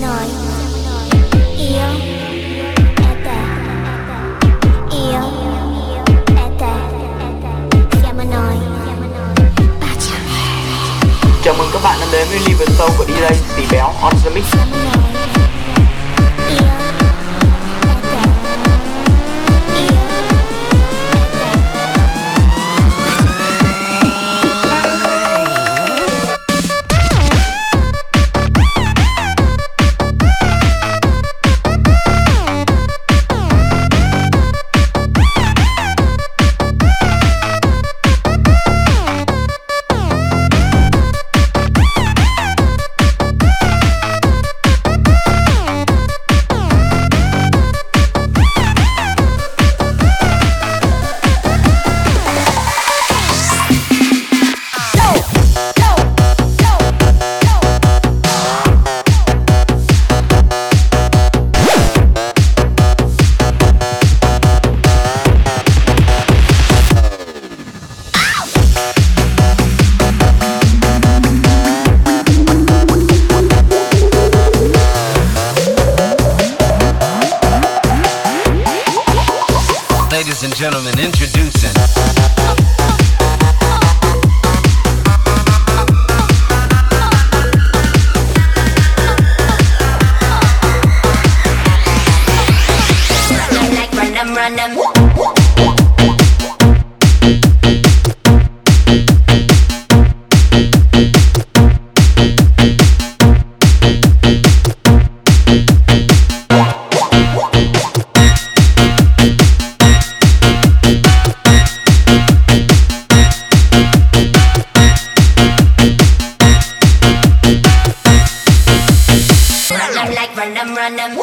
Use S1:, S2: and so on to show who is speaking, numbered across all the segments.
S1: Baciami.
S2: Chào mừng các bạn đã đến với Live Show của DJ Tỷ Béo On The Mix
S3: on
S4: them.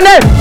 S4: ने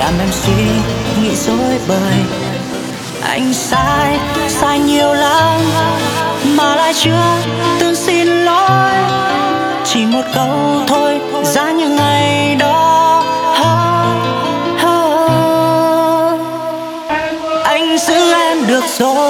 S4: làm em suy nghĩ dối bời. Anh sai sai nhiều lắm, mà lại chưa từng xin lỗi. Chỉ một câu thôi giá như ngày đó. Anh giữ em được rồi.